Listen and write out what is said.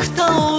кто